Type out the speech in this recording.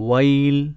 while